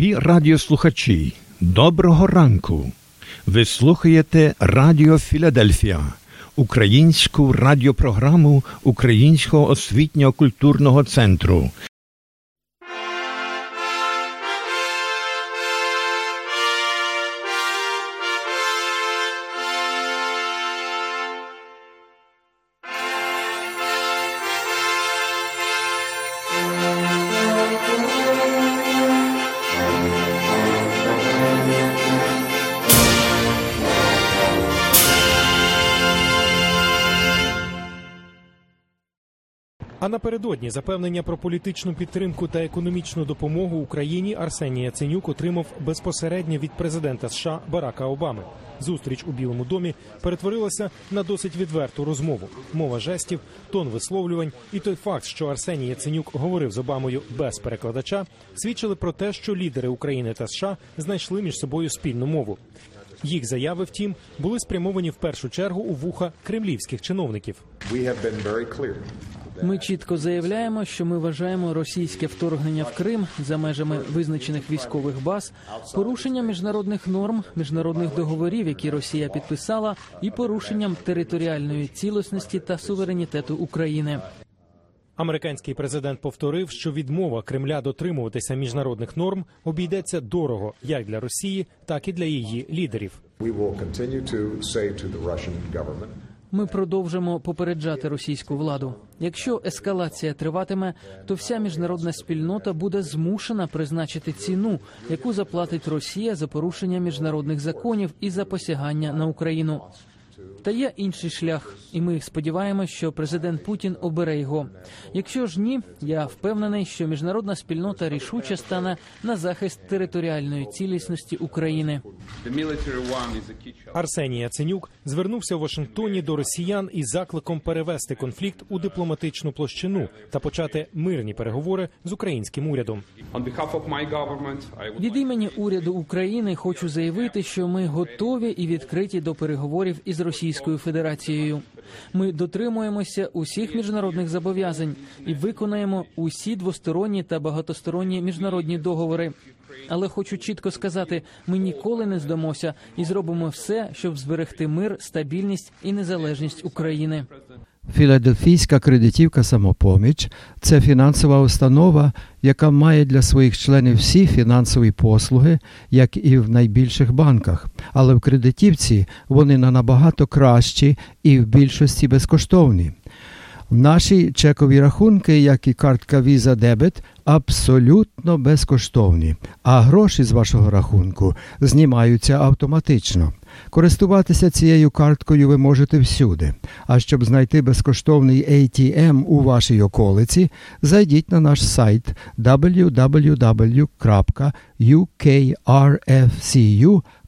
Дорогі радіослухачі, доброго ранку! Ви слухаєте Радіо Філадельфія, українську радіопрограму Українського освітньо-культурного центру. А напередодні запевнення про політичну підтримку та економічну допомогу Україні Арсеній Яценюк отримав безпосередньо від президента США Барака Обами. Зустріч у Білому домі перетворилася на досить відверту розмову. Мова жестів, тон висловлювань і той факт, що Арсеній Яценюк говорив з Обамою без перекладача, свідчили про те, що лідери України та США знайшли між собою спільну мову. Їх заяви, втім, були спрямовані в першу чергу у вуха кремлівських чиновників. Ми чітко заявляємо, що ми вважаємо російське вторгнення в Крим за межами визначених військових баз, порушенням міжнародних норм, міжнародних договорів, які Росія підписала, і порушенням територіальної цілісності та суверенітету України. Американський президент повторив, що відмова Кремля дотримуватися міжнародних норм обійдеться дорого як для Росії, так і для її лідерів. Ми продовжимо попереджати російську владу. Якщо ескалація триватиме, то вся міжнародна спільнота буде змушена призначити ціну, яку заплатить Росія за порушення міжнародних законів і за посягання на Україну. Та є інший шлях, і ми сподіваємося, що президент Путін обере його. Якщо ж ні, я впевнений, що міжнародна спільнота рішуче стане на захист територіальної цілісності України. Арсеній Яценюк звернувся в Вашингтоні до росіян із закликом перевести конфлікт у дипломатичну площину та почати мирні переговори з українським урядом. Від імені уряду України хочу заявити, що ми готові і відкриті до переговорів із Російською Федерацією. Ми дотримуємося усіх міжнародних зобов'язань і виконаємо усі двосторонні та багатосторонні міжнародні договори. Але хочу чітко сказати: ми ніколи не здамося і зробимо все, щоб зберегти мир, стабільність і незалежність України. Філадельфійська кредитівка самопоміч це фінансова установа, яка має для своїх членів всі фінансові послуги, як і в найбільших банках. Але в кредитівці вони на набагато кращі і в більшості безкоштовні. Наші чекові рахунки, як і картка Visa Debit, абсолютно безкоштовні, а гроші з вашого рахунку знімаються автоматично. Користуватися цією карткою ви можете всюди. А щоб знайти безкоштовний ATM у вашій околиці, зайдіть на наш сайт www.ukrfcu.com.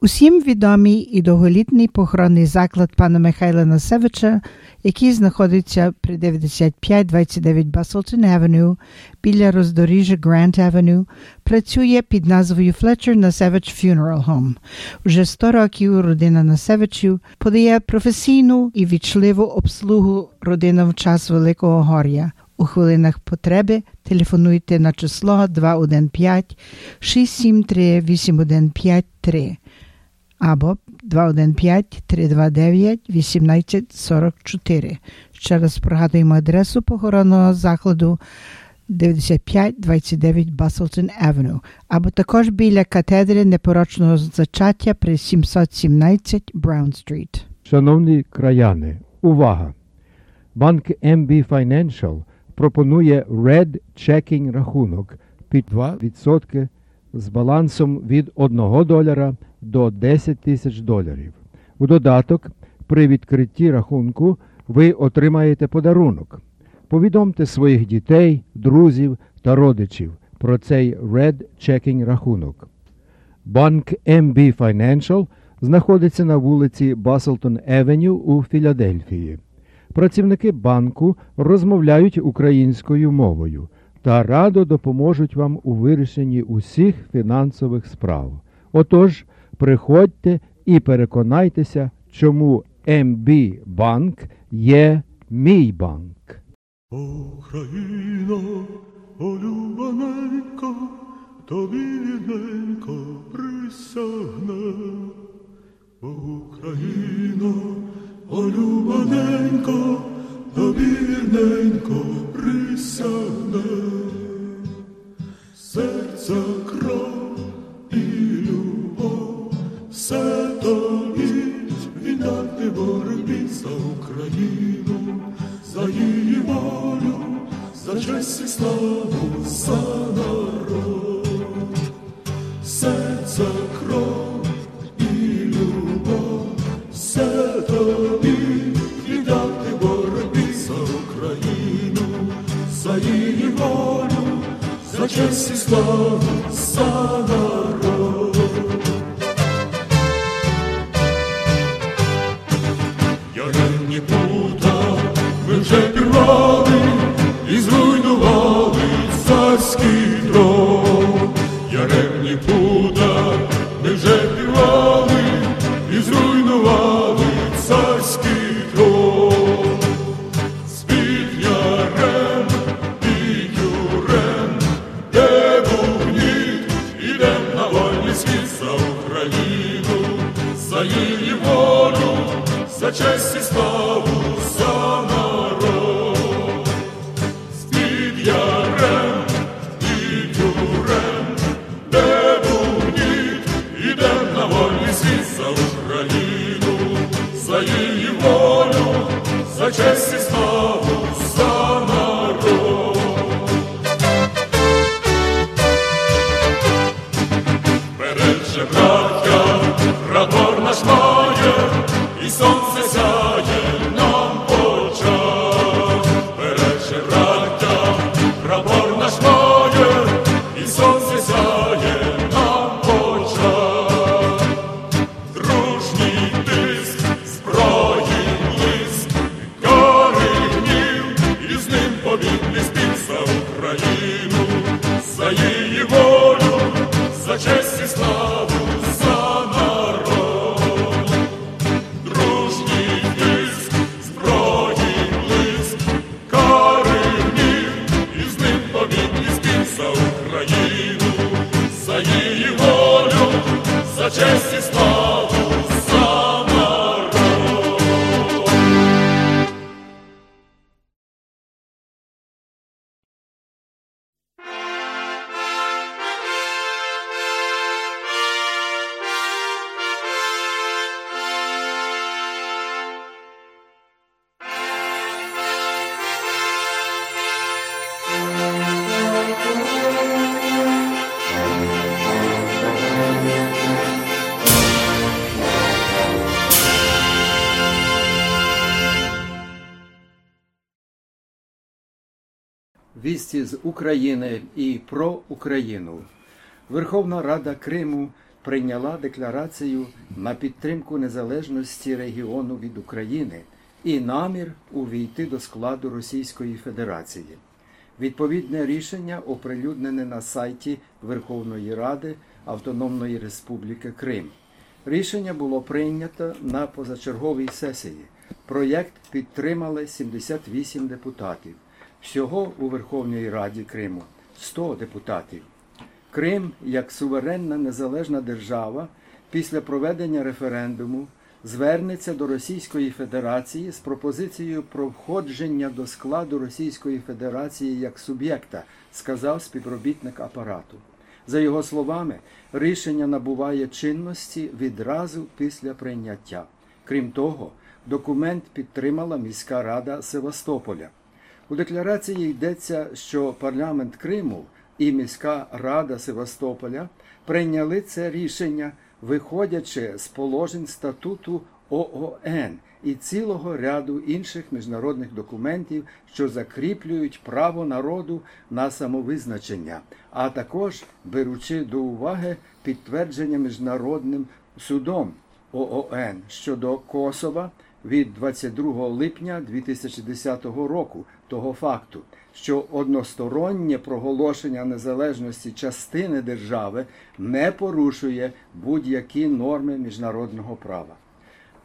Усім відомий і довголітний похоронний заклад пана Михайла Насевича, який знаходиться при 9529 Баслтон Авеню біля роздоріжжя Грант Авеню, працює під назвою Fletcher Насевич Funeral Home. Уже 100 років родина Насевичів подає професійну і вічливу обслугу родинам в час Великого Горя. У хвилинах потреби телефонуйте на число 215 673 8153 або 215-329-1844. Ще раз пригадуємо адресу похоронного закладу 9529 Баслтон Авеню, або також біля катедри непорочного зачаття при 717 Браун Стріт. Шановні краяни, увага! Банк MB Financial пропонує Red Checking рахунок під 2% з балансом від 1 долара до 10 тисяч доларів. У додаток, при відкритті рахунку ви отримаєте подарунок. Повідомте своїх дітей, друзів та родичів про цей Red Checking рахунок. Банк MB Financial знаходиться на вулиці Баслтон Евеню у Філадельфії. Працівники банку розмовляють українською мовою та радо допоможуть вам у вирішенні усіх фінансових справ. Отож, приходьте і переконайтеся, чому MB Банк є мій банк. Україно, улюблененька, тобі рідненько присягне. Україно, улюблененько, тобі рідненько присягне. Серця кров і любов, все тобі віддати боротьбі за Україну, за її волю, за честь і славу, за народ, за честь і Вісті з України і про Україну. Верховна Рада Криму прийняла декларацію на підтримку незалежності регіону від України і намір увійти до складу Російської Федерації. Відповідне рішення оприлюднене на сайті Верховної Ради Автономної Республіки Крим. Рішення було прийнято на позачерговій сесії. Проєкт підтримали 78 депутатів. Всього у Верховній Раді Криму 100 депутатів. Крим, як суверенна незалежна держава, після проведення референдуму звернеться до Російської Федерації з пропозицією про входження до складу Російської Федерації як суб'єкта, сказав співробітник апарату. За його словами, рішення набуває чинності відразу після прийняття. Крім того, документ підтримала міська рада Севастополя. У декларації йдеться, що парламент Криму і міська рада Севастополя прийняли це рішення, виходячи з положень статуту ООН і цілого ряду інших міжнародних документів, що закріплюють право народу на самовизначення, а також беручи до уваги підтвердження міжнародним судом ООН щодо Косова від 22 липня 2010 року того факту, що одностороннє проголошення незалежності частини держави не порушує будь-які норми міжнародного права.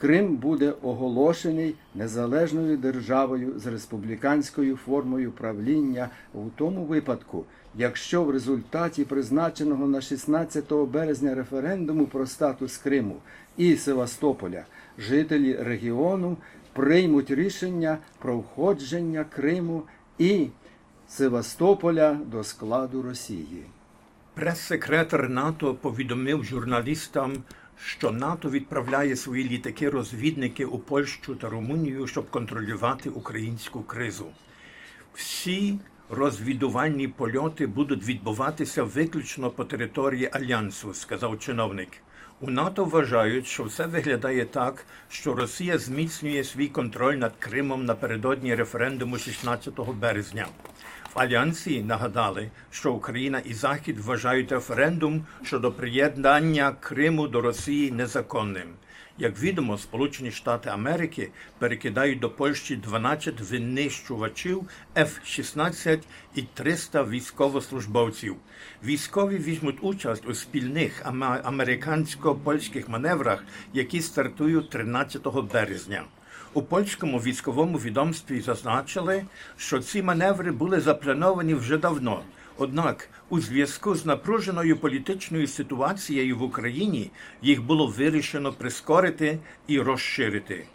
Крим буде оголошений незалежною державою з республіканською формою правління у тому випадку, якщо в результаті призначеного на 16 березня референдуму про статус Криму і Севастополя жителі регіону приймуть рішення про входження Криму і Севастополя до складу Росії. Прес-секретар НАТО повідомив журналістам, що НАТО відправляє свої літаки-розвідники у Польщу та Румунію, щоб контролювати українську кризу. Всі розвідувальні польоти будуть відбуватися виключно по території альянсу, сказав чиновник. У НАТО вважають, що все виглядає так, що Росія зміцнює свій контроль над Кримом напередодні референдуму 16 березня. В альянсі нагадали, що Україна і Захід вважають референдум щодо приєднання Криму до Росії незаконним. Як відомо, Сполучені Штати Америки перекидають до Польщі 12 винищувачів F-16 і 300 військовослужбовців. Військові візьмуть участь у спільних американсько-польських маневрах, які стартують 13 березня. У польському військовому відомстві зазначили, що ці маневри були заплановані вже давно. Однак, у зв'язку з напруженою політичною ситуацією в Україні їх було вирішено прискорити і розширити.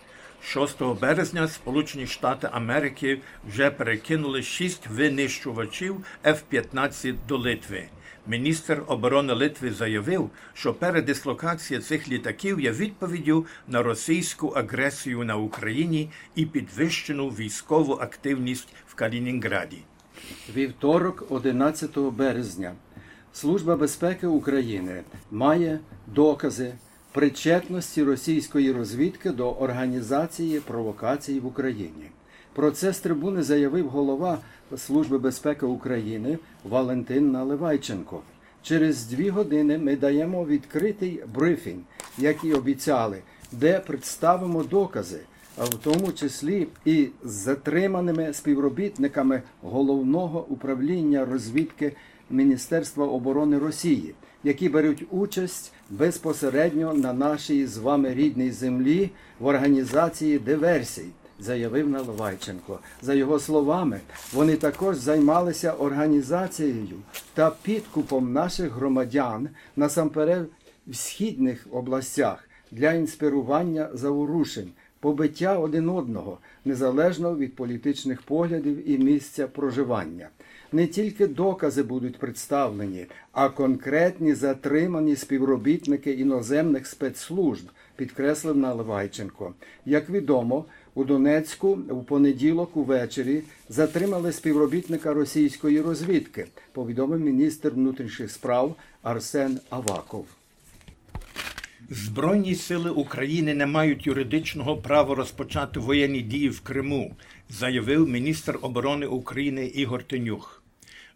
6 березня Сполучені Штати Америки вже перекинули шість винищувачів F-15 до Литви. Міністр оборони Литви заявив, що передислокація цих літаків є відповіддю на російську агресію на Україні і підвищену військову активність в Калінінграді. Вівторок, 11 березня, Служба безпеки України має докази причетності російської розвідки до організації провокацій в Україні. Про це з трибуни заявив голова Служби безпеки України Валентин Наливайченко. Через дві години ми даємо відкритий брифінг, як і обіцяли, де представимо докази, в тому числі і з затриманими співробітниками головного управління розвідки Міністерства оборони Росії, які беруть участь безпосередньо на нашій з вами рідній землі в організації диверсій. Заявив Наливайченко. За його словами, вони також займалися організацією та підкупом наших громадян насамперед в східних областях для інспірування заворушень, побиття один одного незалежно від політичних поглядів і місця проживання. Не тільки докази будуть представлені, а конкретні затримані співробітники іноземних спецслужб, підкреслив Наливайченко. Як відомо, у Донецьку у понеділок увечері затримали співробітника російської розвідки, повідомив міністр внутрішніх справ Арсен Аваков. Збройні сили України не мають юридичного права розпочати воєнні дії в Криму, заявив міністр оборони України Ігор Тенюх.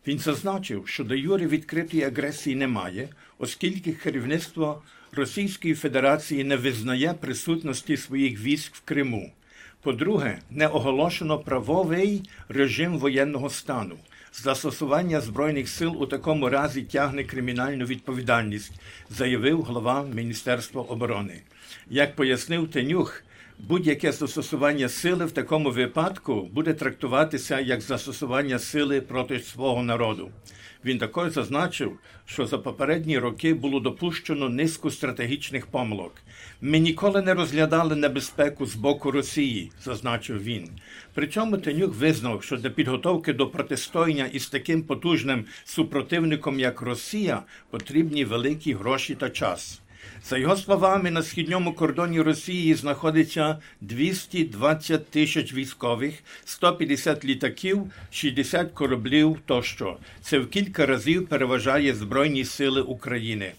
Він зазначив, що до юри відкритої агресії немає, оскільки керівництво Російської Федерації не визнає присутності своїх військ в Криму. По-друге, не оголошено правовий режим воєнного стану. Застосування збройних сил у такому разі тягне кримінальну відповідальність, заявив голова Міністерства оборони. Як пояснив Тенюх, будь-яке застосування сили в такому випадку буде трактуватися як застосування сили проти свого народу. Він також зазначив, що за попередні роки було допущено низку стратегічних помилок. Ми ніколи не розглядали небезпеку з боку Росії, зазначив він. Причому Тенюк визнав, що для підготовки до протистояння із таким потужним супротивником, як Росія, потрібні великі гроші та час. За його словами, на східньому кордоні Росії знаходиться 220 тисяч військових, 150 літаків, 60 кораблів тощо. Це в кілька разів переважає Збройні сили України.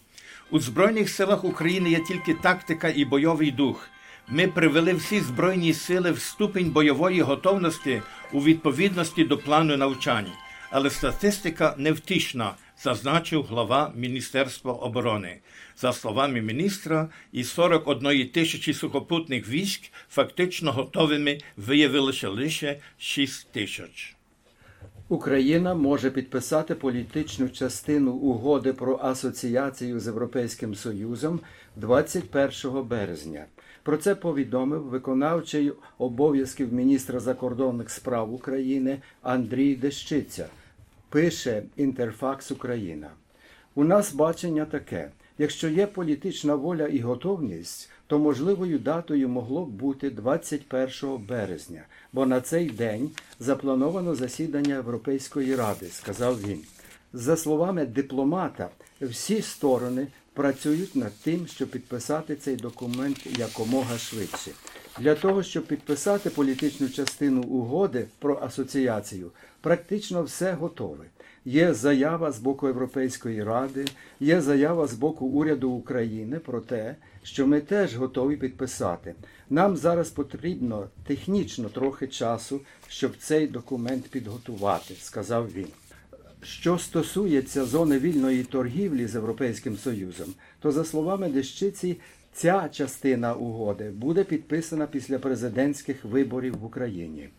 У Збройних силах України є тільки тактика і бойовий дух. Ми привели всі збройні сили в ступень бойової готовності у відповідності до плану навчань, але статистика невтішна, зазначив глава Міністерства оборони. За словами міністра, із 41 тисячі сухопутних військ фактично готовими виявилося лише 6 тисяч. Україна може підписати політичну частину угоди про асоціацію з Європейським Союзом 21 березня. Про це повідомив виконавчий обов'язків міністра закордонних справ України Андрій Дещиця. Пише Інтерфакс Україна. У нас бачення таке: якщо є політична воля і готовність, то можливою датою могло б бути 21 березня, бо на цей день заплановано засідання Європейської ради, сказав він. За словами дипломата, всі сторони працюють над тим, щоб підписати цей документ якомога швидше. Для того, щоб підписати політичну частину угоди про асоціацію, практично все готове. Є заява з боку Європейської ради, є заява з боку уряду України про те, що ми теж готові підписати. Нам зараз потрібно технічно трохи часу, щоб цей документ підготувати, сказав він. Що стосується зони вільної торгівлі з Європейським Союзом, то за словами Дещиці, ця частина угоди буде підписана після президентських виборів в Україні.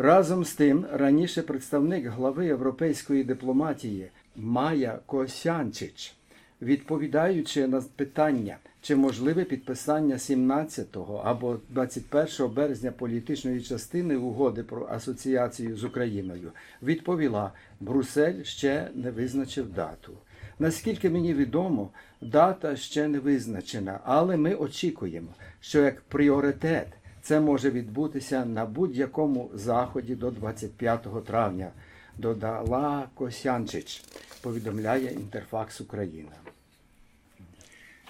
Разом з тим, раніше представник глави європейської дипломатії Майя Косянчич, відповідаючи на питання, чи можливе підписання 17 або 21 березня політичної частини угоди про асоціацію з Україною, відповіла, Брусель ще не визначив дату. Наскільки мені відомо, дата ще не визначена, але ми очікуємо, що як пріоритет це може відбутися на будь-якому заході до 25 травня. Додала Косянчич, повідомляє Інтерфакс Україна.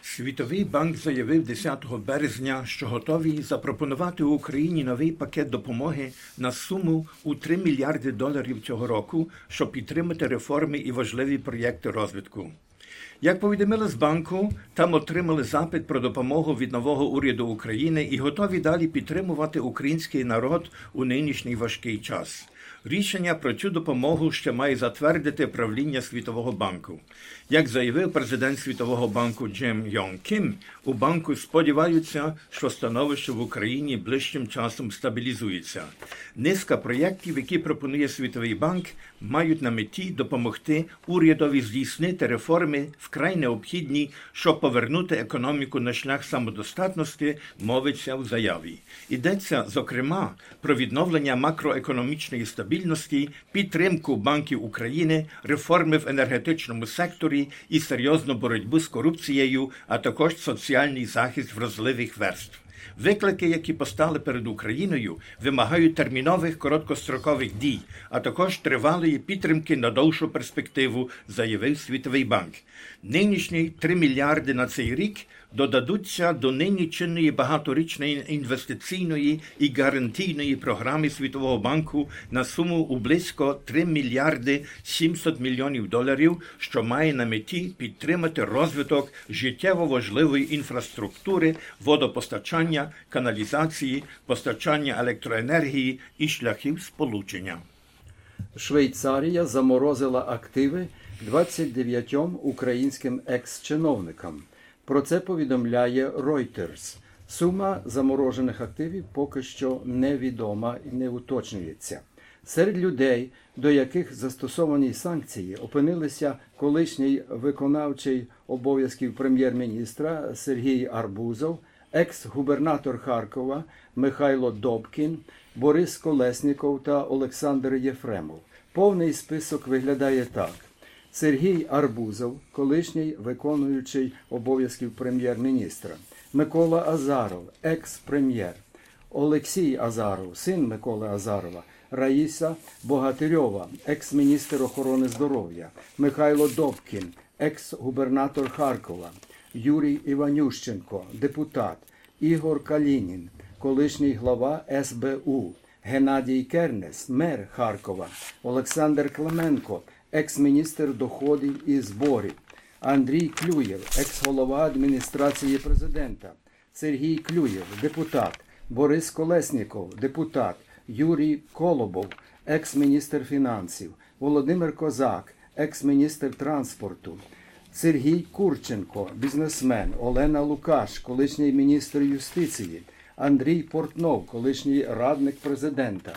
Світовий банк заявив 10 березня, що готовий запропонувати Україні новий пакет допомоги на суму у 3 мільярди доларів цього року, щоб підтримати реформи і важливі проєкти розвитку. Як повідомили з банку, там отримали запит про допомогу від нового уряду України і готові далі підтримувати український народ у нинішній важкий час. Рішення про цю допомогу ще має затвердити правління Світового банку. Як заявив президент Світового банку Джим Йонг Кім, у банку сподіваються, що становище в Україні ближчим часом стабілізується. Низка проєктів, які пропонує Світовий банк, мають на меті допомогти урядові здійснити реформи вкрай необхідні, щоб повернути економіку на шлях самодостатності, мовиться в заяві. Йдеться, зокрема, про відновлення макроекономічної стабільності, підтримку банків України, реформи в енергетичному секторі і серйозну боротьбу з корупцією, а також соціальний захист вразливих верств. Виклики, які постали перед Україною, вимагають термінових короткострокових дій, а також тривалої підтримки на довшу перспективу, заявив Світовий банк. Нинішні 3 мільярди на цей рік додадуться до нині чинної багаторічної інвестиційної і гарантійної програми Світового банку на суму у близько 3 мільярди 700 мільйонів доларів, що має на меті підтримати розвиток життєво важливої інфраструктури, водопостачання, каналізації, постачання електроенергії і шляхів сполучення. Швейцарія заморозила активи 29 українським екс-чиновникам. Про це повідомляє Reuters. Сума заморожених активів поки що невідома і не уточнюється. Серед людей, до яких застосовані санкції, опинилися колишній виконавчий обов'язків прем'єр-міністра Сергій Арбузов, екс-губернатор Харкова Михайло Добкін, Борис Колесніков та Олександр Єфремов. Повний список виглядає так. Сергій Арбузов, колишній виконуючий обов'язків прем'єр-міністра, Микола Азаров, екс-прем'єр, Олексій Азаров, син Миколи Азарова, Раїса Богатирьова, екс-міністр охорони здоров'я, Михайло Добкін, екс-губернатор Харкова, Юрій Іванющенко, депутат, Ігор Калінін, колишній глава СБУ, Геннадій Кернес, мер Харкова, Олександр Клименко, екс-міністр доходів і зборів, Андрій Клюєв, екс-голова адміністрації президента, Сергій Клюєв, депутат, Борис Колесніков, депутат, Юрій Колобов, екс-міністр фінансів, Володимир Козак, екс-міністр транспорту. Сергій Курченко, бізнесмен, Олена Лукаш, колишній міністр юстиції, Андрій Портнов, колишній радник президента,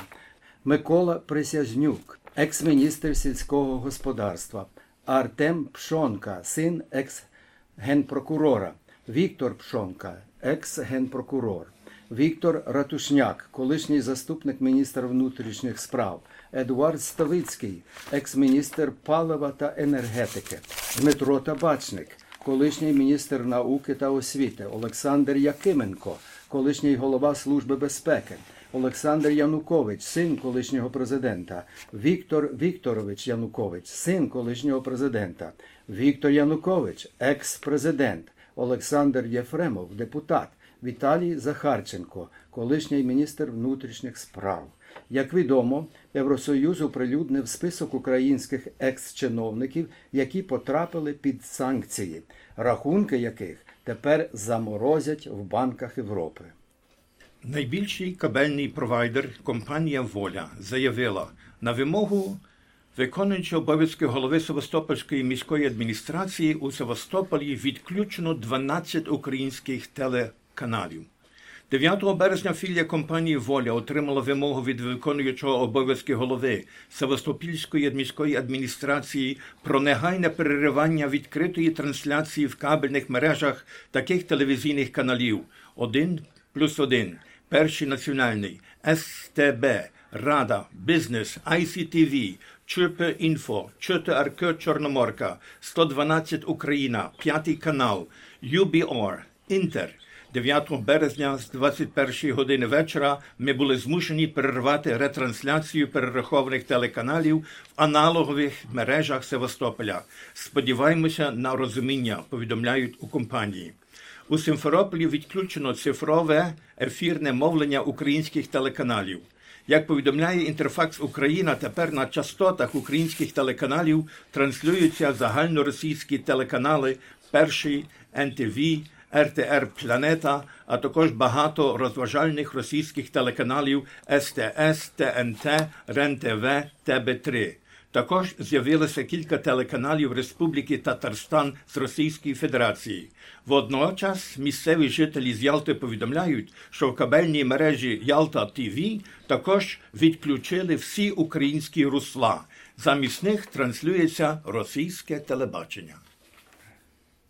Микола Присяжнюк, екс-міністр сільського господарства, Артем Пшонка, син екс-генпрокурора, Віктор Пшонка, екс-генпрокурор, Віктор Ратушняк, колишній заступник міністра внутрішніх справ, Едуард Ставицький, екс-міністр палива та енергетики, Дмитро Табачник, колишній міністр науки та освіти, Олександр Якименко, колишній голова Служби безпеки, Олександр Янукович, син колишнього президента, Віктор Вікторович Янукович, син колишнього президента, Віктор Янукович, екс-президент, Олександр Єфремов, депутат. Віталій Захарченко, колишній міністр внутрішніх справ. Як відомо, Євросоюз оприлюднив список українських екс-чиновників, які потрапили під санкції, рахунки яких тепер заморозять в банках Європи. Найбільший кабельний провайдер компанія Воля заявила на вимогу виконуючого обов'язки голови Севастопольської міської адміністрації у Севастополі відключено 12 українських телеканалів. 9 березня філія компанії Воля отримала вимогу від виконуючого обов'язки голови Севастопільської міської адміністрації про негайне переривання відкритої трансляції в кабельних мережах таких телевізійних каналів 1 плюс 1, Перший національний, СТБ, Рада, Бізнес, ICTV, ЧП Інфо, ЧТРК Чорноморка, 112 Україна, П'ятий канал, UBR, Інтер. 9 березня з 21 години вечора ми були змушені перервати ретрансляцію перерахованих телеканалів в аналогових мережах Севастополя. Сподіваємося на розуміння, повідомляють у компанії. У Симферополі відключено цифрове ефірне мовлення українських телеканалів. Як повідомляє Інтерфакс Україна, тепер на частотах українських телеканалів транслюються загальноросійські телеканали Перший НТВ, РТР Планета, а також багато розважальних російських телеканалів СТС, ТНТ, РЕН-ТВ, ТВ3. Також з'явилося кілька телеканалів Республіки Татарстан з Російської Федерації. Водночас місцеві жителі з Ялти повідомляють, що в кабельній мережі Ялта ТВ також відключили всі українські русла. Замість них транслюється російське телебачення.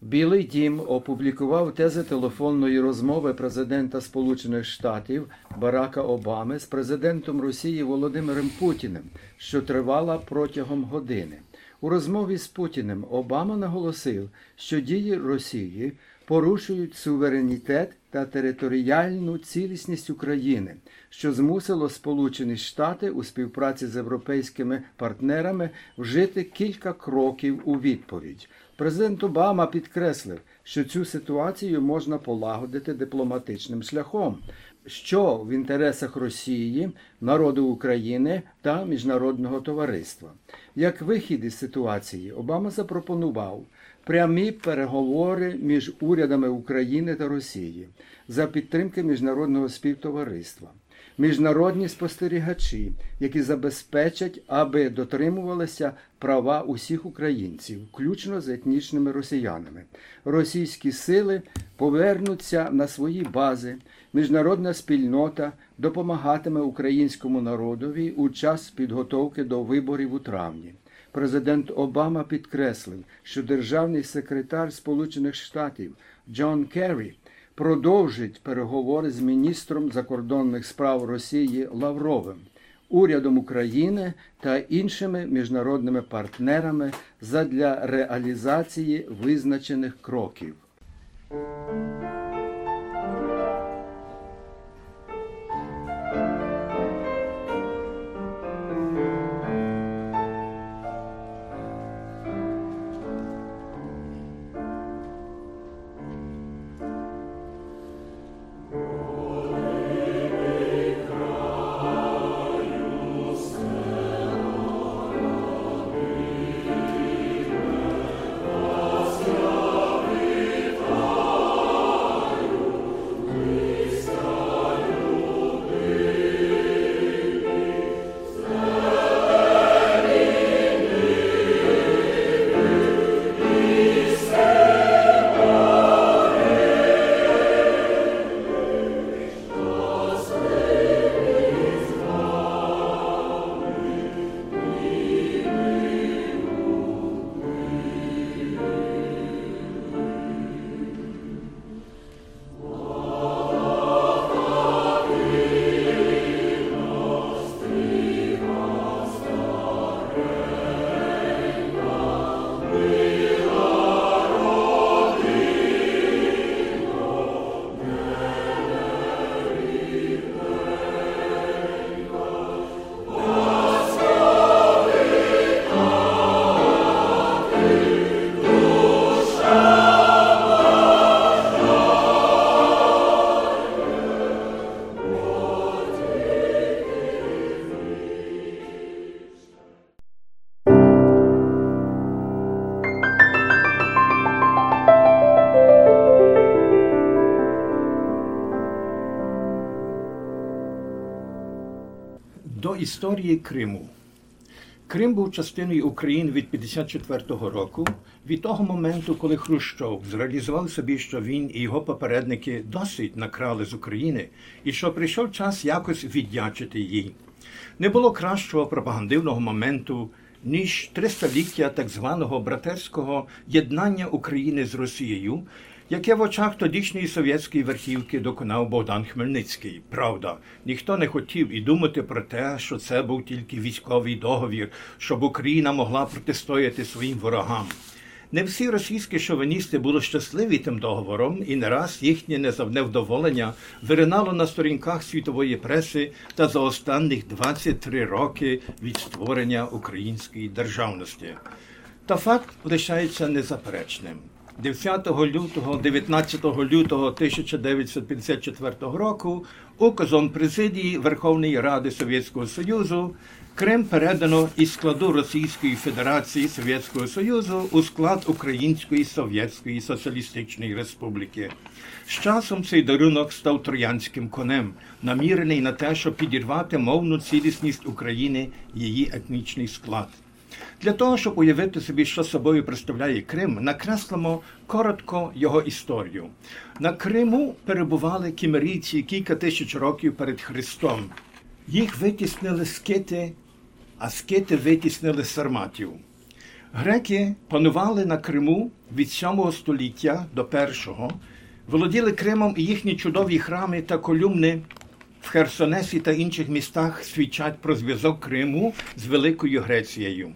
Білий дім опублікував тези телефонної розмови президента Сполучених Штатів Барака Обами з президентом Росії Володимиром Путіним, що тривала протягом години. У розмові з Путіним Обама наголосив, що дії Росії порушують суверенітет та територіальну цілісність України, що змусило Сполучені Штати у співпраці з європейськими партнерами вжити кілька кроків у відповідь. Президент Обама підкреслив, що цю ситуацію можна полагодити дипломатичним шляхом, що в інтересах Росії, народу України та міжнародного товариства. Як вихід із ситуації, Обама запропонував прямі переговори між урядами України та Росії за підтримки міжнародного співтовариства. Міжнародні спостерігачі, які забезпечать, аби дотримувалися права усіх українців, включно з етнічними росіянами. Російські сили повернуться на свої бази. Міжнародна спільнота допомагатиме українському народові у час підготовки до виборів у травні. Президент Обама підкреслив, що державний секретар Сполучених Штатів Джон Керрі продовжить переговори з міністром закордонних справ Росії Лавровим, урядом України та іншими міжнародними партнерами задля реалізації визначених кроків. Історії Криму. Крим був частиною України від 54-го року, від того моменту, коли Хрущов зреалізував собі, що він і його попередники досить накрали з України, і що прийшов час якось віддячити їй. Не було кращого пропагандивного моменту, ніж тристоліття так званого братерського єднання України з Росією, яке в очах тодішньої совєтської верхівки доконав Богдан Хмельницький. Правда, ніхто не хотів і думати про те, що це був тільки військовий договір, щоб Україна могла протистояти своїм ворогам. Не всі російські шовіністи були щасливі тим договором, і не раз їхнє невдоволення виринало на сторінках світової преси та за останніх 23 роки від створення української державності. Та факт лишається незаперечним. 10 лютого, 19 лютого 1954 року указом президії Верховної Ради Совєтського Союзу Крим передано із складу Російської Федерації Совєтського Союзу у склад Української Совєтської Соціалістичної Республіки. З часом цей дарунок став троянським конем, намірений на те, щоб підірвати мовну цілісність України, її етнічний склад. Для того, щоб уявити собі, що собою представляє Крим, накреслимо коротко його історію. На Криму перебували кімерійці кілька тисяч років перед Христом. Їх витіснили скити, а скити витіснили сарматів. Греки панували на Криму від 7 століття до 1 володіли Кримом і їхні чудові храми та колюмни в Херсонесі та інших містах свідчать про зв'язок Криму з Великою Грецією.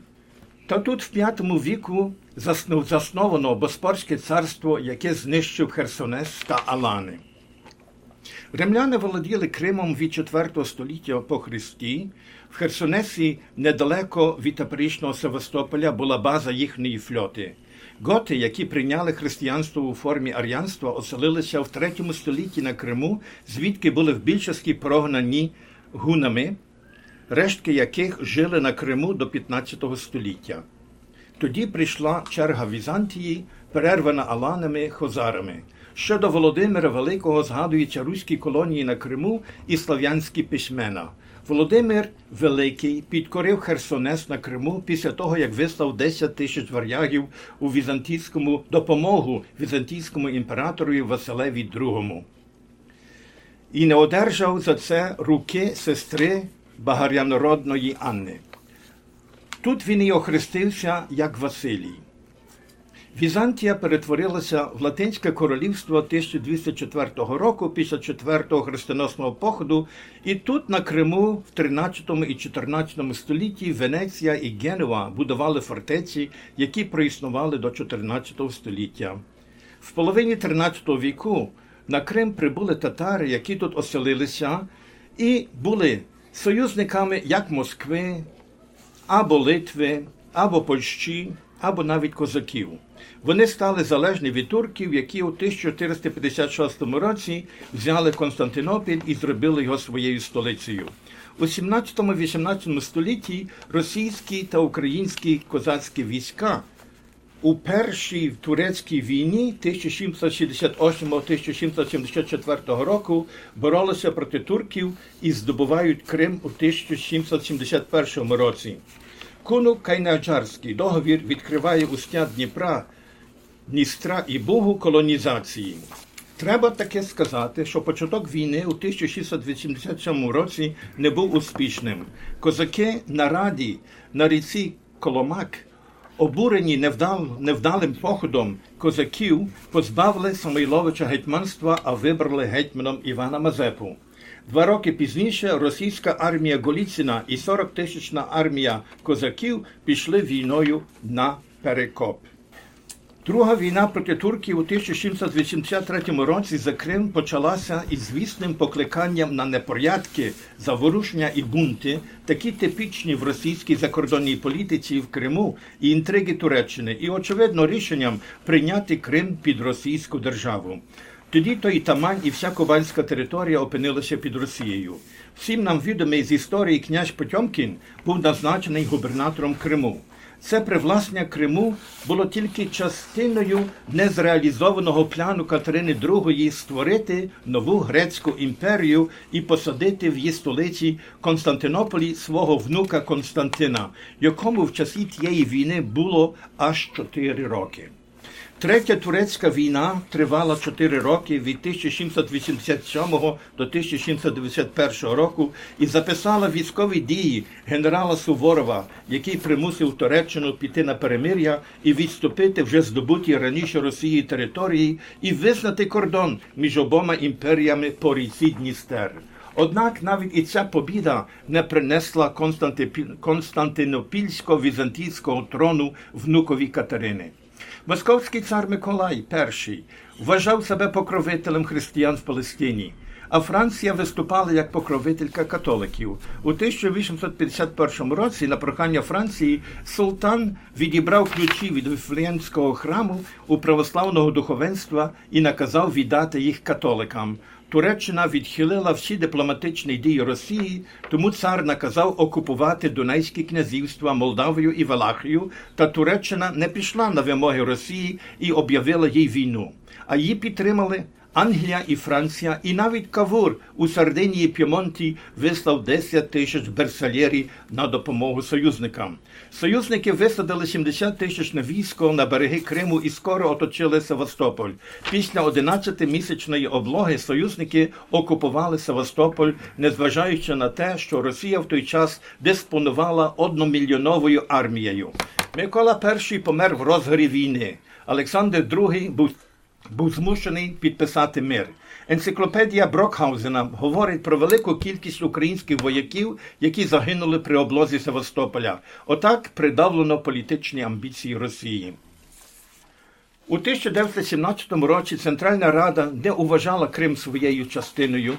Та тут в V віку засновано Боспорське царство, яке знищив Херсонес та Алани. Римляни володіли Кримом від 4 століття по Христі. В Херсонесі недалеко від теперішнього Севастополя була база їхньої флоти. Готи, які прийняли християнство у формі ар'янства, оселилися в 3 столітті на Криму, звідки були в більшості прогнані гунами, рештки яких жили на Криму до 15 століття. Тоді прийшла черга Візантії, перервана аланами хозарами. Щодо Володимира Великого згадуються руські колонії на Криму і слав'янські письмена. Володимир Великий підкорив Херсонес на Криму після того, як вислав 10 тисяч варягів у візантійському допомогу візантійському імператору Василеві II. І не одержав за це руки сестри багарянородної Анни. Тут він і охрестився як Василій. Візантія перетворилася в Латинське королівство 1204 року після 4-го хрестоносного походу, і тут на Криму в 13 і 14 столітті Венеція і Генуа будували фортеці, які проіснували до 14 століття. В половині 13 віку на Крим прибули татари, які тут оселилися, і були союзниками як Москви, або Литви, або Польщі, або навіть козаків. Вони стали залежні від турків, які у 1456 році взяли Константинопіль і зробили його своєю столицею. У 17-18 столітті російські та українські козацькі війська у першій турецькій війні 1768-1774 року боролися проти турків і здобувають Крим у 1771 році. Кунук Кайнаджарський договір відкриває устя Дніпра, Дністра і Богу колонізації. Треба таке сказати, що початок війни у 1687 році не був успішним. Козаки на раді на ріці Коломак, обурені невдал, невдалим походом козаків, позбавили Самойловича гетьманства, а вибрали гетьманом Івана Мазепу. Два роки пізніше російська армія Голіціна і 40-тисячна армія козаків пішли війною на Перекоп. Друга війна проти турків у 1783 році за Крим почалася із звісним покликанням на непорядки, заворушення і бунти, такі типічні в російській закордонній політиці в Криму і інтриги Туреччини, і, очевидно, рішенням прийняти Крим під російську державу. Тоді той Тамань і вся Ковальська територія опинилися під Росією. Всім нам відомий з історії князь Потьомкін був назначений губернатором Криму. Це привласнення Криму було тільки частиною незреалізованого плану Катерини II створити нову грецьку імперію і посадити в її столиці Константинополі свого внука Константина, якому в часі тієї війни було аж 4 роки. Третя турецька війна тривала 4 роки від 1787 до 1791 року і записала військові дії генерала Суворова, який примусив Туреччину піти на перемир'я і відступити вже здобуті раніше Росії території і визнати кордон між обома імперіями по ріці Дністер. Однак навіть і ця побіда не принесла Константинопільсько-візантійського трону внукові Катерини. Московський цар Миколай І вважав себе покровителем християн в Палестині, а Франція виступала як покровителька католиків. У 1851 році на прохання Франції султан відібрав ключі від Вифлеємського храму у православного духовенства і наказав віддати їх католикам. Туреччина відхилила всі дипломатичні дії Росії, тому цар наказав окупувати Дунайські князівства Молдавію і Валахію, та Туреччина не пішла на вимоги Росії і об'явила їй війну. А її підтримали Англія і Франція, і навіть Кавур у Сардинії П'ємонті вислав 10 тисяч берсалєрів на допомогу союзникам. Союзники висадили 70 тисяч на військо на береги Криму і скоро оточили Севастополь. Після 11-місячної облоги союзники окупували Севастополь, незважаючи на те, що Росія в той час диспонувала одномільйоновою армією. Микола І помер в розгорі війни. Олександр II був був змушений підписати мир. Енциклопедія Брокхаузена говорить про велику кількість українських вояків, які загинули при облозі Севастополя. Отак придавлено політичні амбіції Росії. У 1917 році Центральна Рада не уважала Крим своєю частиною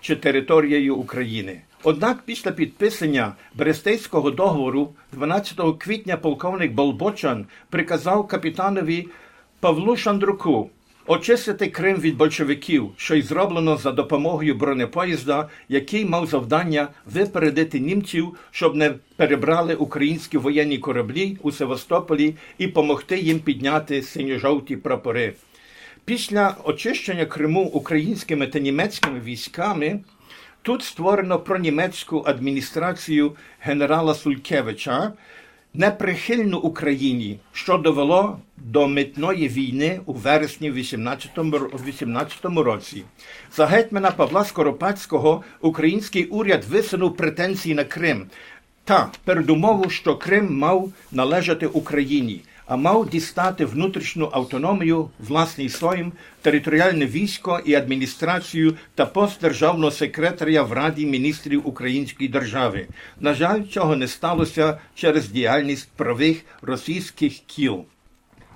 чи територією України. Однак після підписання Берестейського договору 12 квітня полковник Болбочан приказав капітанові Павлу Шандруку очистити Крим від большевиків, що й зроблено за допомогою бронепоїзда, який мав завдання випередити німців, щоб не перебрали українські воєнні кораблі у Севастополі і помогти їм підняти синьо-жовті прапори. Після очищення Криму українськими та німецькими військами. Тут створено пронімецьку адміністрацію генерала Сулькевича, неприхильну Україні, що довело до митної війни у вересні 18 році. За гетьмана Павла Скоропадського український уряд висунув претензії на Крим та передумову, що Крим мав належати Україні а мав дістати внутрішню автономію, власний Сойм, територіальне військо і адміністрацію та пост державного секретаря в Раді міністрів Української держави. На жаль, цього не сталося через діяльність правих російських кіл.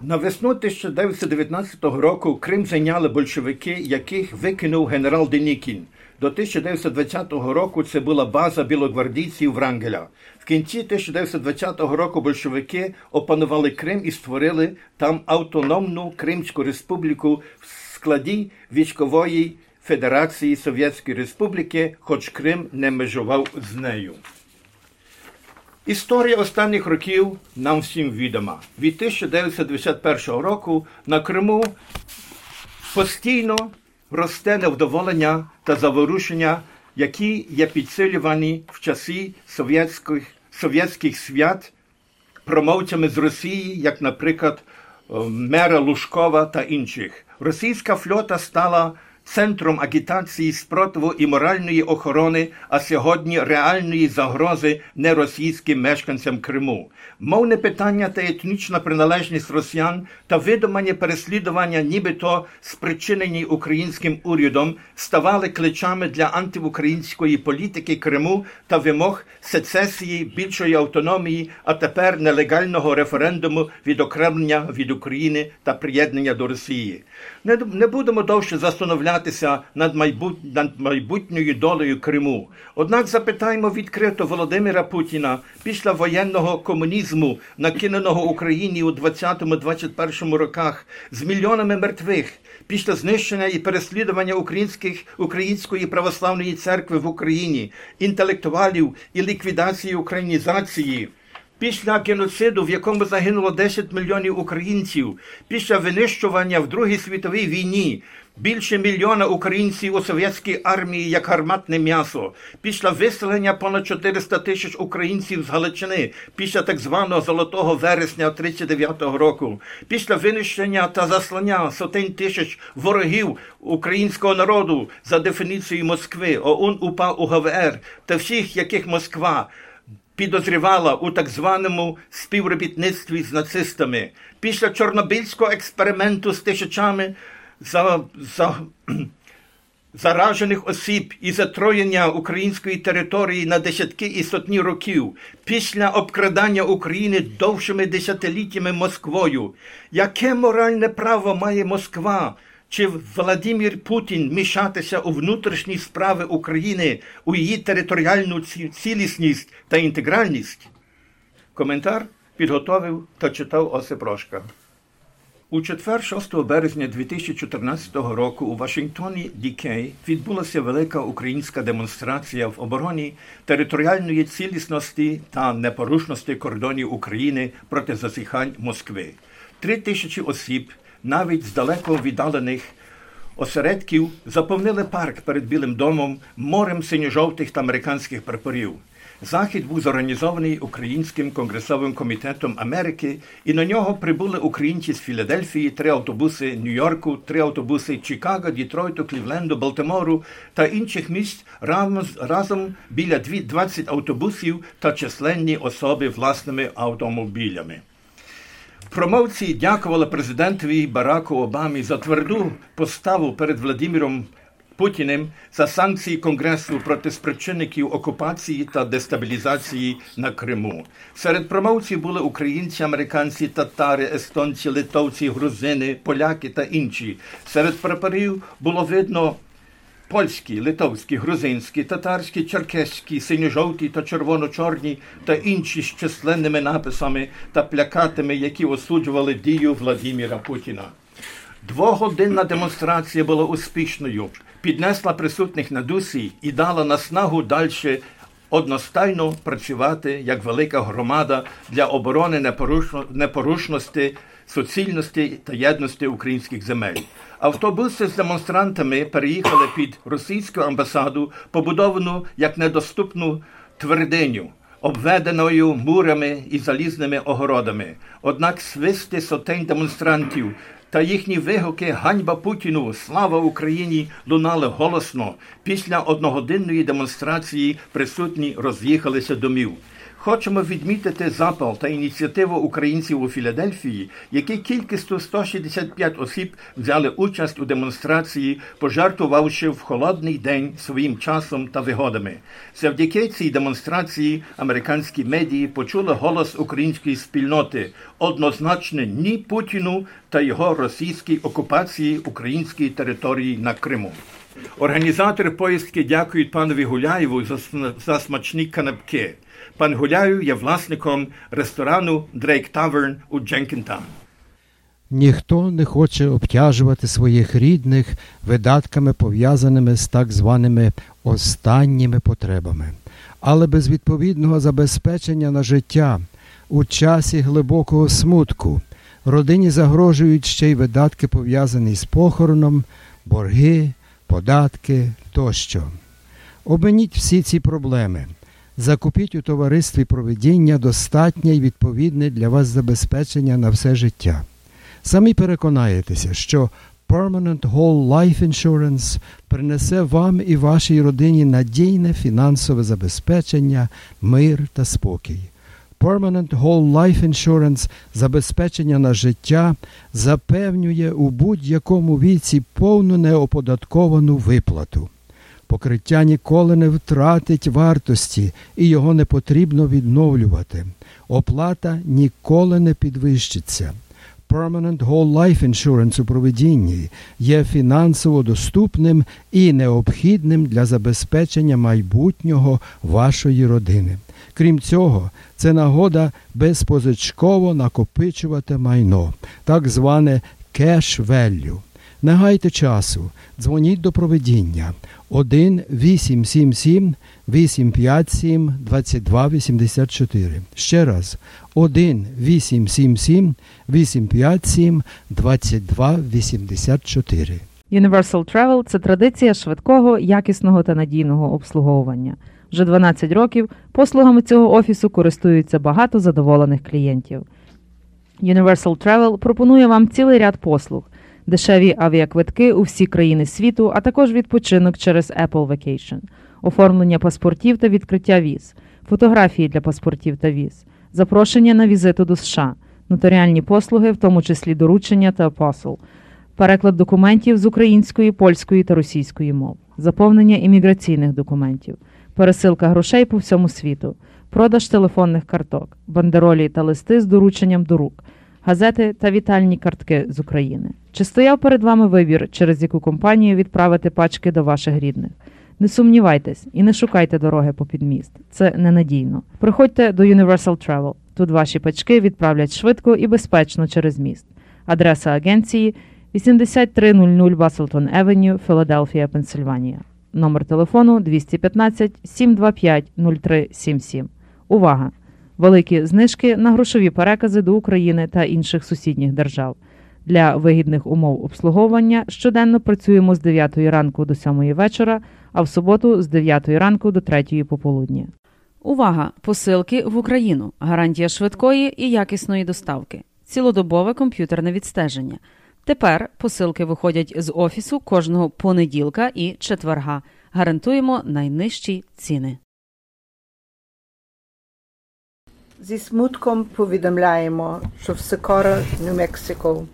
На весну 1919 року Крим зайняли большевики, яких викинув генерал Денікін. До 1920 року це була база білогвардійців Врангеля. В кінці 1920 року большевики опанували Крим і створили там автономну Кримську республіку в складі військової Федерації Совєтської Республіки, хоч Крим не межував з нею. Історія останніх років нам всім відома. Від 1921 року на Криму постійно росте невдоволення та заворушення, які є підсилювані в часи совєтських, совєтських свят промовцями з Росії, як, наприклад, е, мера Лужкова та інших. Російська флота стала центром агітації спротиву і моральної охорони, а сьогодні реальної загрози неросійським мешканцям Криму. Мовне питання та етнічна приналежність росіян та видумані переслідування, нібито спричинені українським урядом, ставали кличами для антиукраїнської політики Криму та вимог сецесії, більшої автономії, а тепер нелегального референдуму відокремлення від України та приєднання до Росії. Не, не будемо довше застановлятися над, майбут, над майбутньою долею Криму. Однак запитаємо відкрито Володимира Путіна після воєнного комунізму, накиненого Україні у 20-21 роках, з мільйонами мертвих, після знищення і переслідування українських української православної церкви в Україні, інтелектуалів і ліквідації українізації. Після геноциду, в якому загинуло 10 мільйонів українців, після винищування в Другій світовій війні. Більше мільйона українців у совєтській армії як гарматне м'ясо. Після виселення понад 400 тисяч українців з Галичини після так званого Золотого вересня 39-го року, після винищення та заслання сотень тисяч ворогів українського народу за дефініцією Москви, ОУН УПА УГВР та всіх, яких Москва підозрювала у так званому співробітництві з нацистами, після чорнобильського експерименту з тисячами за, за, заражених осіб і затроєння української території на десятки і сотні років, після обкрадання України довшими десятиліттями Москвою, яке моральне право має Москва? Чи Владимир Путін мішатися у внутрішні справи України, у її територіальну цілісність та інтегральність? Коментар підготовив та читав Осип Рошка. У четвер, 6 березня 2014 року у Вашингтоні Дікей відбулася велика українська демонстрація в обороні територіальної цілісності та непорушності кордонів України проти засіхань Москви. Три тисячі осіб, навіть з далеко віддалених осередків, заповнили парк перед Білим домом морем синьо-жовтих та американських прапорів. Захід був зорганізований Українським конгресовим комітетом Америки, і на нього прибули українці з Філадельфії, три автобуси Нью-Йорку, три автобуси Чикаго, Дітройту, Клівленду, Балтимору та інших місць разом біля 20 автобусів та численні особи власними автомобілями. Промовці дякували президентові Бараку Обамі за тверду поставу перед Владимиром Путіним за санкції Конгресу проти спричинників окупації та дестабілізації на Криму. Серед промовців були українці, американці, татари, естонці, литовці, грузини, поляки та інші. Серед прапорів було видно. Польські, литовські, грузинські, татарські, черкеські, синьо-жовті та червоно-чорні та інші з численними написами та плякатами, які осуджували дію Владимира Путіна. Двогодинна демонстрація була успішною, піднесла присутних на дусі і дала наснагу далі одностайно працювати як велика громада для оборони непорушності, суцільності та єдності українських земель. Автобуси з демонстрантами переїхали під російську амбасаду, побудовану як недоступну твердиню. Обведеною мурами і залізними огородами, однак свисти сотень демонстрантів та їхні вигуки ганьба Путіну, слава Україні лунали голосно. Після одногодинної демонстрації присутні роз'їхалися домів. Хочемо відмітити запал та ініціативу українців у Філадельфії, які кількістю 165 осіб взяли участь у демонстрації, пожертвувавши в холодний день своїм часом та вигодами. Завдяки цій демонстрації американські медії почули голос української спільноти однозначне ні Путіну та його російській окупації української території на Криму. Організатори поїздки дякують панові Гуляєву за смачні канапки. Пан Гуляєв є власником ресторану Дрейк Таверн у Дженкінтаун. Ніхто не хоче обтяжувати своїх рідних видатками, пов'язаними з так званими останніми потребами, але без відповідного забезпечення на життя у часі глибокого смутку родині загрожують ще й видатки, пов'язані з похороном, борги, податки тощо. Обмініть всі ці проблеми. Закупіть у товаристві проведіння достатнє і відповідне для вас забезпечення на все життя. Самі переконаєтеся, що Permanent Whole Life Insurance принесе вам і вашій родині надійне фінансове забезпечення, мир та спокій. Permanent Whole Life Insurance забезпечення на життя запевнює у будь-якому віці повну неоподатковану виплату. Покриття ніколи не втратить вартості і його не потрібно відновлювати. Оплата ніколи не підвищиться. Permanent Whole Life Insurance у проведінні є фінансово доступним і необхідним для забезпечення майбутнього вашої родини. Крім цього, це нагода безпозичково накопичувати майно, так зване cash value. Не гайте часу, дзвоніть до проведіння 1 877 857 2284. Ще раз 1 877 857 2284. Universal Travel – це традиція швидкого, якісного та надійного обслуговування. Вже 12 років послугами цього офісу користуються багато задоволених клієнтів. Universal Travel пропонує вам цілий ряд послуг, дешеві авіаквитки у всі країни світу, а також відпочинок через Apple Vacation, оформлення паспортів та відкриття віз, фотографії для паспортів та віз, запрошення на візиту до США, нотаріальні послуги, в тому числі доручення та апосл, переклад документів з української, польської та російської мов, заповнення імміграційних документів, пересилка грошей по всьому світу, продаж телефонних карток, бандеролі та листи з дорученням до рук, газети та вітальні картки з України. Чи стояв перед вами вибір, через яку компанію відправити пачки до ваших рідних? Не сумнівайтесь і не шукайте дороги по підміст. Це ненадійно. Приходьте до Universal Travel. Тут ваші пачки відправлять швидко і безпечно через міст. Адреса агенції 8300 Баслтон Евеню, Філадельфія, Пенсильванія. Номер телефону 215 725 0377. Увага! Великі знижки на грошові перекази до України та інших сусідніх держав. Для вигідних умов обслуговування щоденно працюємо з 9 ранку до 7 вечора, а в суботу з 9 ранку до 3 пополудні. Увага! Посилки в Україну. Гарантія швидкої і якісної доставки. Цілодобове комп'ютерне відстеження. Тепер посилки виходять з офісу кожного понеділка і четверга. Гарантуємо найнижчі ціни. Зі смутком повідомляємо, що в Сикора, Нью-Мексико,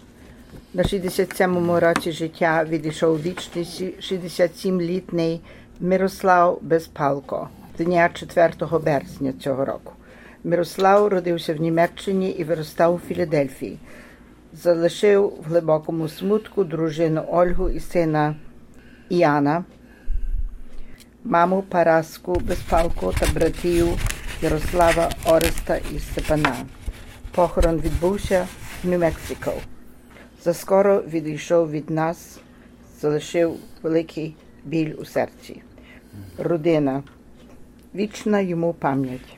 на 67-му році життя відійшов вічність 67-літній Мирослав Безпалко дня 4 березня цього року. Мирослав родився в Німеччині і виростав у Філадельфії. Залишив в глибокому смутку дружину Ольгу і сина Іана, маму Параску Безпалко та братів Ярослава Ореста і Степана. Похорон відбувся в Нью-Мексико. Заскоро відійшов від нас, залишив великий біль у серці. Родина. Вічна йому пам'ять.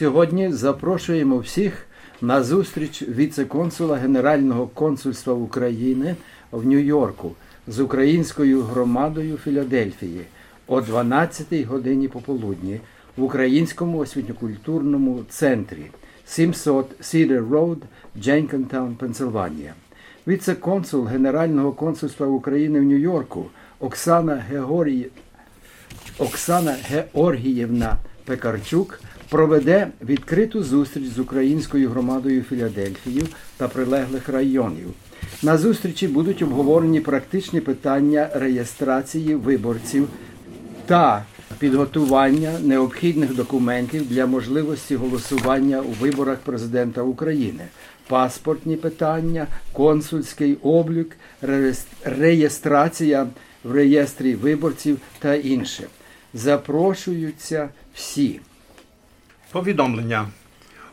Сьогодні запрошуємо всіх на зустріч віце-консула Генерального консульства України в Нью-Йорку з українською громадою Філадельфії о 12-й годині пополудні в Українському освітньокультурному центрі 700 Cedar Road, Jenkintown, Пенсильванія. Віце-консул Генерального консульства України в Нью-Йорку. Оксана Георгіївна Пекарчук проведе відкриту зустріч з українською громадою Філадельфії та прилеглих районів. На зустрічі будуть обговорені практичні питання реєстрації виборців та підготування необхідних документів для можливості голосування у виборах президента України, паспортні питання, консульський облік, реєстрація в реєстрі виборців та інше. Запрошуються всі. Повідомлення.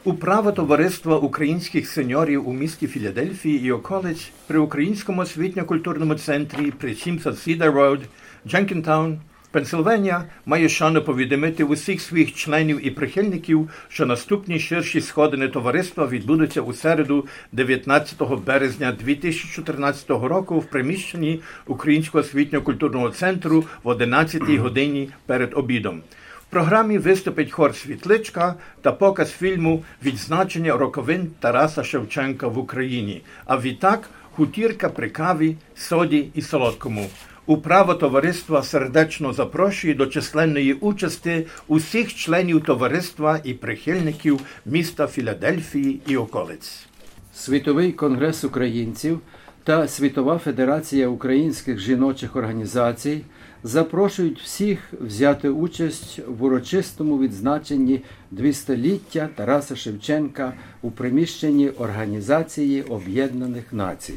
Управа товариства українських сеньорів у місті Філадельфії і околиць при Українському освітньо-культурному центрі при 700 Cedar Road, Дженкінтаун, Пенсильванія має шану повідомити усіх своїх членів і прихильників, що наступні ширші сходини товариства відбудуться у середу, 19 березня 2014 року в приміщенні Українського освітньо-культурного центру в 11 годині перед обідом. В програмі виступить хор Світличка та показ фільму Відзначення роковин Тараса Шевченка в Україні. А відтак хутірка при каві, соді і солодкому. Управа товариства сердечно запрошує до численної участі усіх членів товариства і прихильників міста Філадельфії і околиць. Світовий конгрес українців та Світова Федерація українських жіночих організацій запрошують всіх взяти участь в урочистому відзначенні 200-ліття Тараса Шевченка у приміщенні Організації Об'єднаних Націй.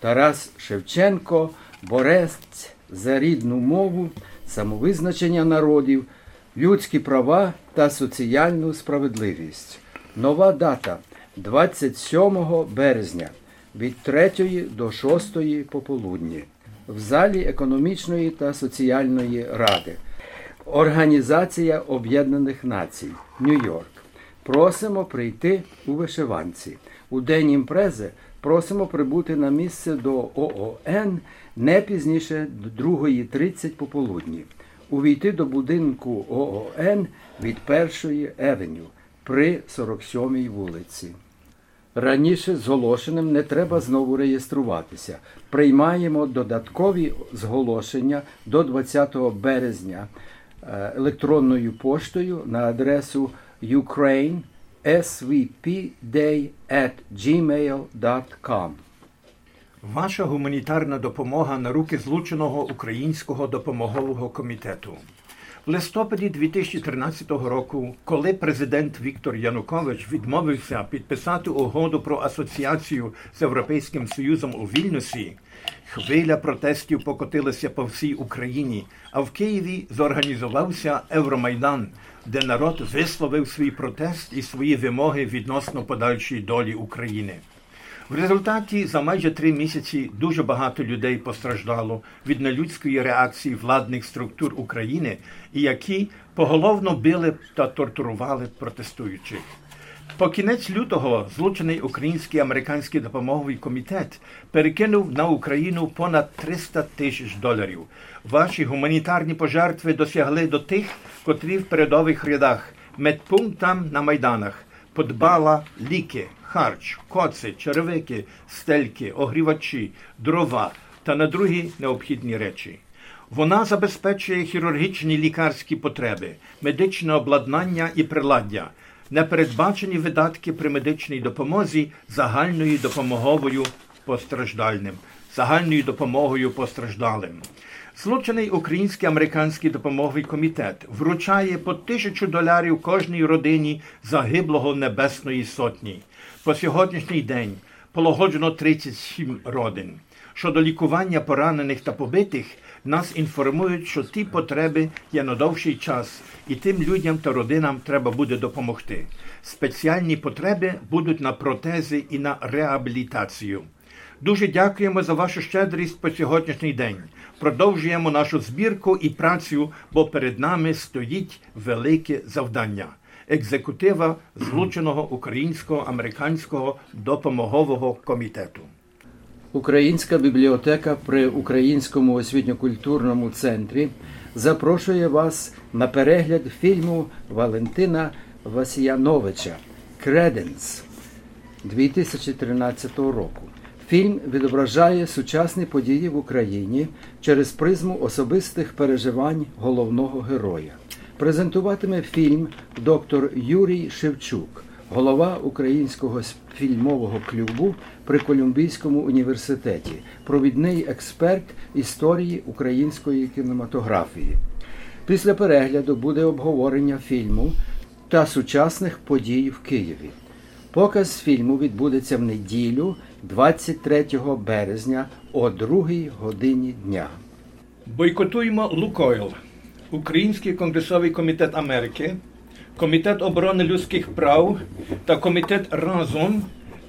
Тарас Шевченко борець за рідну мову, самовизначення народів, людські права та соціальну справедливість. Нова дата 27 березня від 3 до 6 пополудні в залі економічної та соціальної ради. Організація Об'єднаних Націй Нью-Йорк. Просимо прийти у вишиванці. У день імпрези просимо прибути на місце до ООН не пізніше 2.30 пополудні. Увійти до будинку ООН від першої евеню при 47-й вулиці. Раніше зголошеним не треба знову реєструватися. Приймаємо додаткові зголошення до 20 березня електронною поштою на адресу Ukraine svpday. Ваша гуманітарна допомога на руки злученого Українського допомогового комітету. В листопаді 2013 року, коли президент Віктор Янукович відмовився підписати угоду про асоціацію з Європейським Союзом у Вільнюсі, хвиля протестів покотилася по всій Україні, а в Києві зорганізувався Евромайдан, де народ висловив свій протест і свої вимоги відносно подальшої долі України. В результаті за майже три місяці дуже багато людей постраждало від нелюдської реакції владних структур України, які поголовно били та тортурували протестуючих. По кінець лютого злучений український американський допомоговий комітет перекинув на Україну понад 300 тисяч доларів. Ваші гуманітарні пожертви досягли до тих, котрі в передових рядах медпунктам на майданах подбала ліки, харч, коци, черевики, стельки, огрівачі, дрова та на другі необхідні речі. Вона забезпечує хірургічні лікарські потреби, медичне обладнання і приладдя, непередбачені видатки при медичній допомозі загальною допомоговою постраждальним, загальною допомогою постраждалим. Злучений український американський допомоговий комітет вручає по тисячу доларів кожній родині загиблого Небесної Сотні. По сьогоднішній день полагоджено 37 родин. Щодо лікування поранених та побитих, нас інформують, що ті потреби є на довший час, і тим людям та родинам треба буде допомогти. Спеціальні потреби будуть на протези і на реабілітацію. Дуже дякуємо за вашу щедрість по сьогоднішній день. Продовжуємо нашу збірку і працю, бо перед нами стоїть велике завдання. Екзекутива злученого українсько-американського допомогового комітету. Українська бібліотека при Українському освітньо-культурному центрі запрошує вас на перегляд фільму Валентина Васіяновича Креденс 2013 року. Фільм відображає сучасні події в Україні через призму особистих переживань головного героя. Презентуватиме фільм доктор Юрій Шевчук, голова Українського фільмового клубу при Колумбійському університеті, провідний експерт історії української кінематографії. Після перегляду буде обговорення фільму та сучасних подій в Києві. Показ фільму відбудеться в неділю, 23 березня о 2 годині дня. Бойкотуємо Лукойл, Український конгресовий комітет Америки, Комітет оборони людських прав та комітет разом,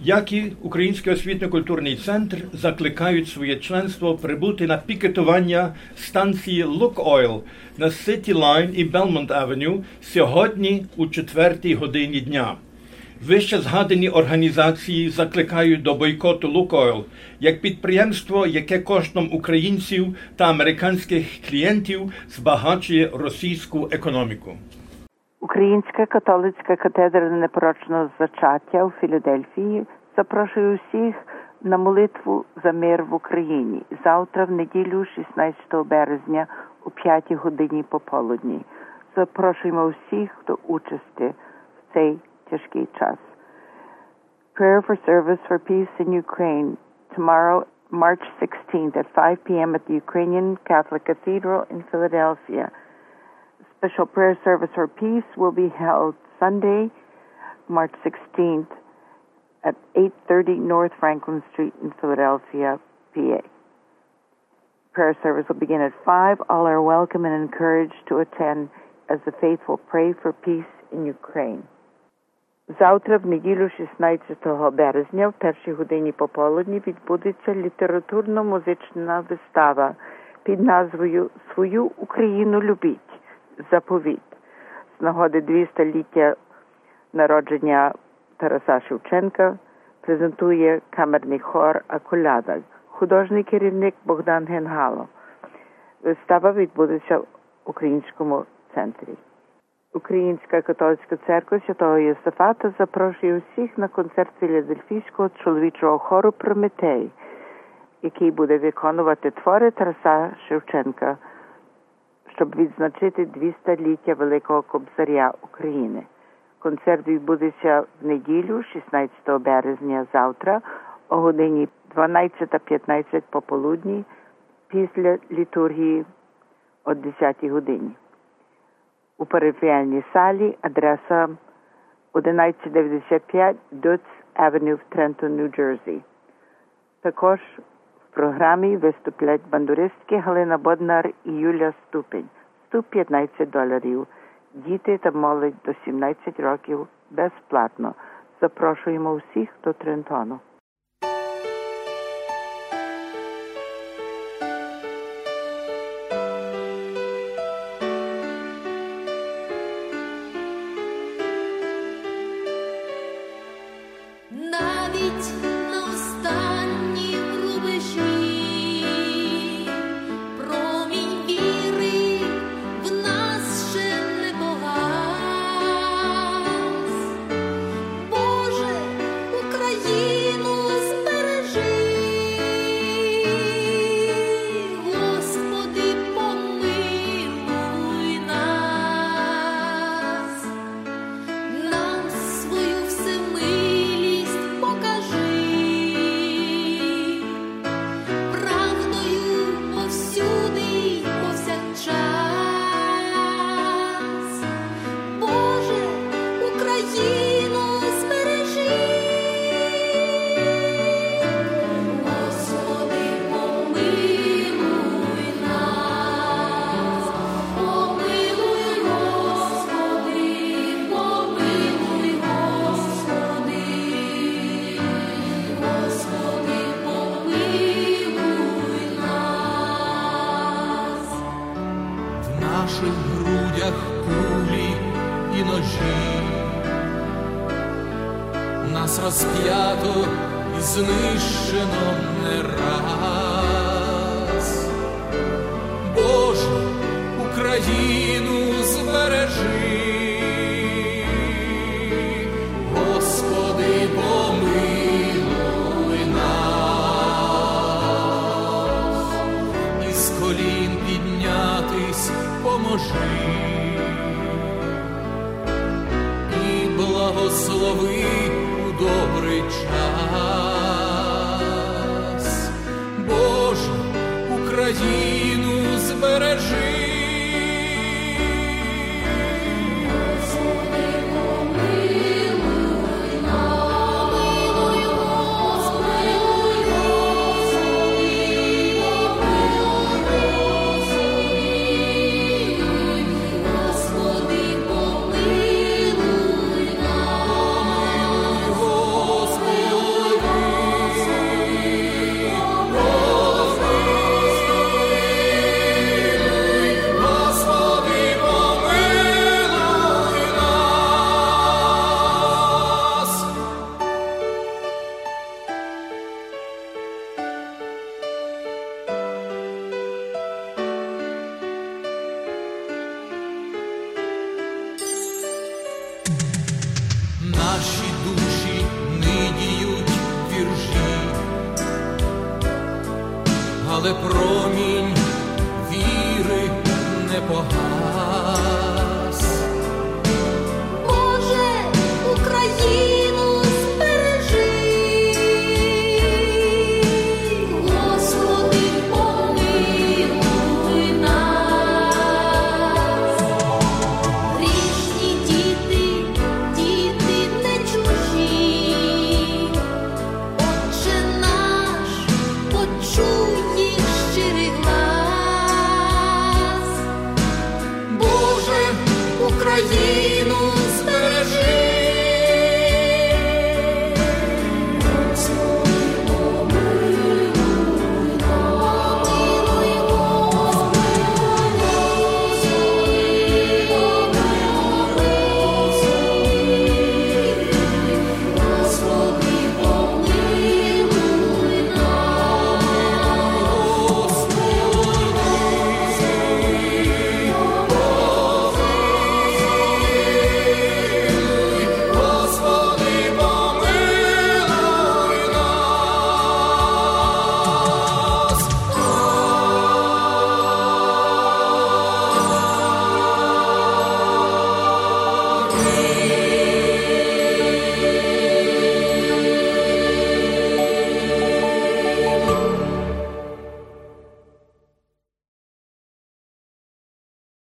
як і Український освітньо-культурний центр закликають своє членство прибути на пікетування станції Лукойл на City Line і Belmont Avenue сьогодні у четвертій годині дня. Вище згадані організації закликають до бойкоту Лукойл як підприємство, яке коштом українців та американських клієнтів збагачує російську економіку. Українська католицька катедра непорочного зачаття у Філадельфії запрошує усіх на молитву за мир в Україні завтра, в неділю, 16 березня, о 5 годині пополудні. Запрошуємо усіх до участі в цей Prayer for service for peace in Ukraine tomorrow, March 16th at 5 p.m. at the Ukrainian Catholic Cathedral in Philadelphia. Special prayer service for peace will be held Sunday, March 16th at 8:30 North Franklin Street in Philadelphia, PA. Prayer service will begin at 5. All are welcome and encouraged to attend as the faithful pray for peace in Ukraine. Завтра, в неділю 16 березня, в першій годині пополудні, відбудеться літературно-музична вистава під назвою Свою Україну любіть заповіт з нагоди 200-ліття народження Тараса Шевченка презентує камерний хор Акуляда, художній керівник Богдан Генгало. Вистава відбудеться в українському центрі. Українська католицька церква Святого Єсифата запрошує усіх на концерт Філадельфійського чоловічого хору Прометей, який буде виконувати твори Тараса Шевченка, щоб відзначити 200-ліття Великого Кобзаря України. Концерт відбудеться в неділю, 16 березня, завтра, о годині 12.15 пополудні, після літургії о 10 годині. У парафіальній салі адреса 1195 Dutz Avenue в Трентон, Нью-Джерсі. Також в програмі виступлять бандуристки Галина Боднар і Юлія Ступень. Вступ 15 доларів. Діти та молодь до 17 років безплатно. Запрошуємо всіх до Трентону.